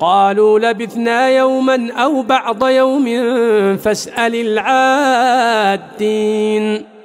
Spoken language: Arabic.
قالوا لبثنا يوما أو بعض يوم فاسأل العادين.